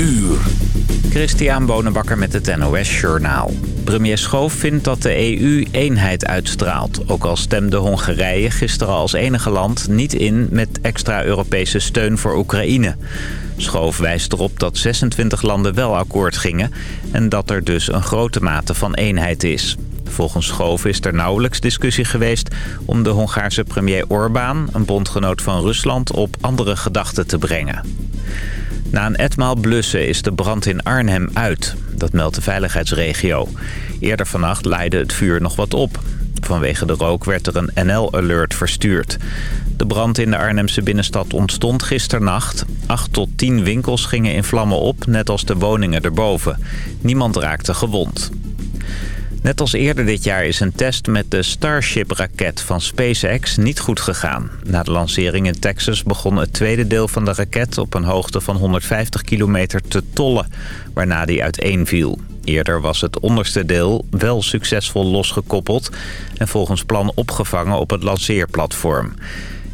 uur. Christian Bonenbakker met het NOS Journaal. Premier Schoof vindt dat de EU eenheid uitstraalt. Ook al stemde Hongarije gisteren als enige land niet in met extra Europese steun voor Oekraïne. Schoof wijst erop dat 26 landen wel akkoord gingen... en dat er dus een grote mate van eenheid is. Volgens Schoof is er nauwelijks discussie geweest om de Hongaarse premier Orbán... een bondgenoot van Rusland, op andere gedachten te brengen. Na een etmaal blussen is de brand in Arnhem uit. Dat meldt de veiligheidsregio. Eerder vannacht leidde het vuur nog wat op. Vanwege de rook werd er een NL-alert verstuurd. De brand in de Arnhemse binnenstad ontstond gisternacht. Acht tot tien winkels gingen in vlammen op, net als de woningen erboven. Niemand raakte gewond. Net als eerder dit jaar is een test met de Starship-raket van SpaceX niet goed gegaan. Na de lancering in Texas begon het tweede deel van de raket op een hoogte van 150 kilometer te tollen, waarna die uiteenviel. Eerder was het onderste deel wel succesvol losgekoppeld en volgens plan opgevangen op het lanceerplatform.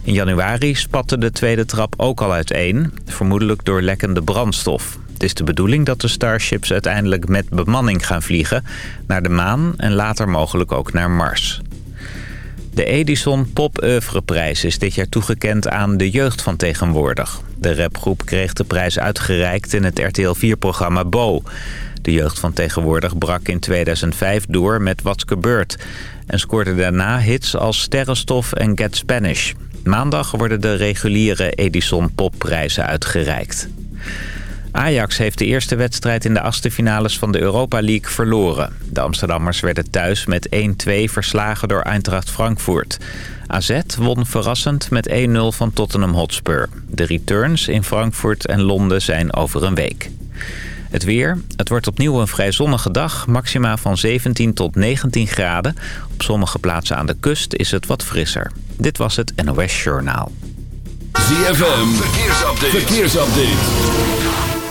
In januari spatte de tweede trap ook al uiteen, vermoedelijk door lekkende brandstof. Het is de bedoeling dat de Starships uiteindelijk met bemanning gaan vliegen... naar de maan en later mogelijk ook naar Mars. De Edison Pop Oeuvreprijs is dit jaar toegekend aan de jeugd van tegenwoordig. De rapgroep kreeg de prijs uitgereikt in het RTL 4-programma Bo. De jeugd van tegenwoordig brak in 2005 door met What's Gebeurd... en scoorde daarna hits als Sterrenstof en Get Spanish. Maandag worden de reguliere Edison Popprijzen uitgereikt. Ajax heeft de eerste wedstrijd in de achtste finales van de Europa League verloren. De Amsterdammers werden thuis met 1-2 verslagen door Eintracht Frankfurt. AZ won verrassend met 1-0 van Tottenham Hotspur. De returns in Frankfurt en Londen zijn over een week. Het weer. Het wordt opnieuw een vrij zonnige dag. Maxima van 17 tot 19 graden. Op sommige plaatsen aan de kust is het wat frisser. Dit was het NOS Journaal. ZFM. Verkeersupdate. Verkeersupdate.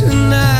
tonight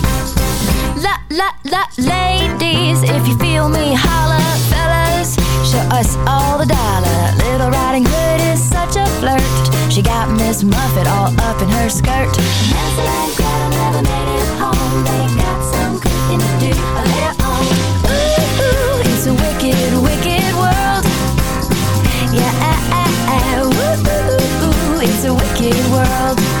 Show all the dollar. Little Riding Hood is such a flirt. She got Miss Muffet all up in her skirt. Hansel and Gretel never made it home. They got some cooking to do of their own. Ooh, it's a wicked, wicked world. Yeah, ooh, it's a wicked world.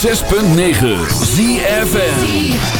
106.9 ZFN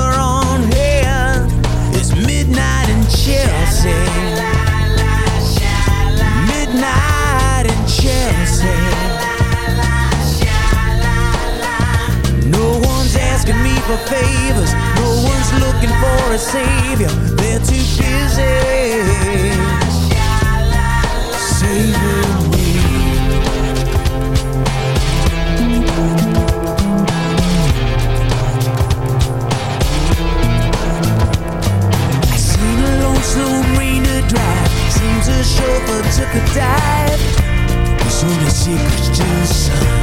for favors. No one's looking for a savior. They're too busy. Saving me. I seen a lonesome rain to drive. Seems a chauffeur took a dive. There's only secrets to the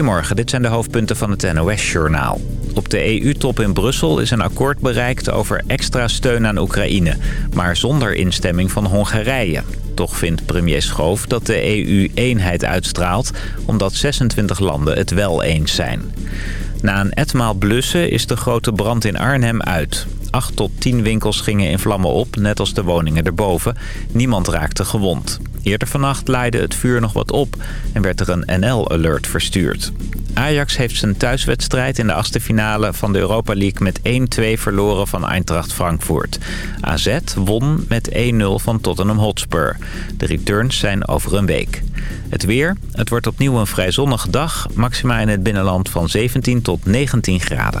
Goedemorgen, dit zijn de hoofdpunten van het NOS-journaal. Op de EU-top in Brussel is een akkoord bereikt over extra steun aan Oekraïne... maar zonder instemming van Hongarije. Toch vindt premier Schoof dat de EU eenheid uitstraalt... omdat 26 landen het wel eens zijn. Na een etmaal blussen is de grote brand in Arnhem uit. 8 tot 10 winkels gingen in vlammen op, net als de woningen erboven. Niemand raakte gewond. Eerder vannacht leidde het vuur nog wat op en werd er een NL-alert verstuurd. Ajax heeft zijn thuiswedstrijd in de achtste finale van de Europa League met 1-2 verloren van Eintracht Frankfurt. AZ won met 1-0 van Tottenham Hotspur. De returns zijn over een week. Het weer, het wordt opnieuw een vrij zonnige dag, maxima in het binnenland van 17 tot 19 graden.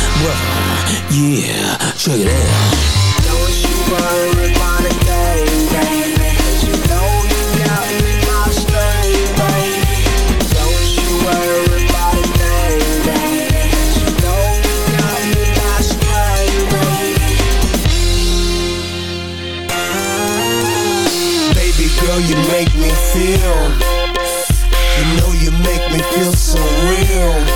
Yeah, check it out. Don't you a thing, you know you got me my baby. Don't you a thing, you know you got me my baby. Baby girl, you make me feel. You know you make me feel so real.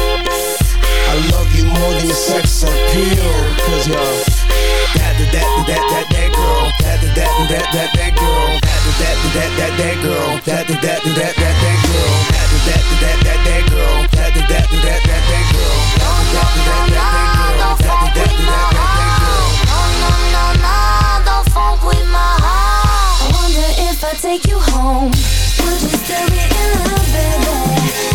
Your sex appeal. Cause you're that, that, that, that, that, that girl. That, that, that, that, that, that girl. That, that, that, that, that girl. That, that, that, that, that, girl. That, that, that, that, that girl. That, that, that, that, that, that. That, that, that, that, that That, that, that, that, girl. don't take you home, would you still be in love, baby?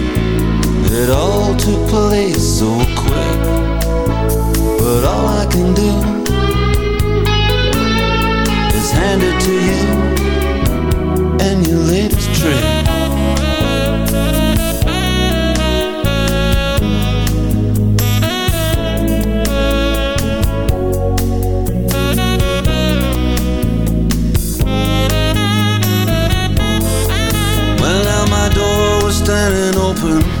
It all took place so quick. But all I can do is hand it to you and your latest trick. Well, now my door was standing open.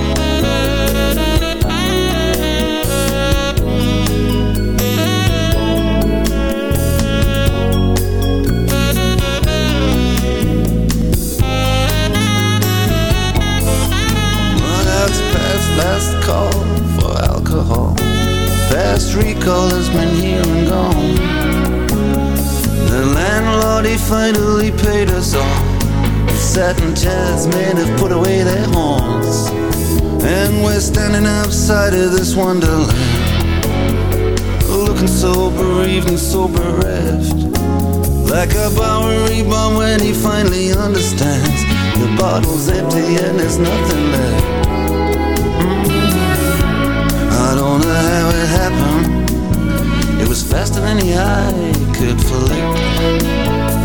Finally paid us off. Satin chairs men have put away their horns. And we're standing outside of this wonderland. Looking so bereaved and so bereft. Like a Bowery bum when he finally understands. The bottle's empty and there's nothing left. Mm-hmm. I don't know how it happened. It was faster than the eye could flick.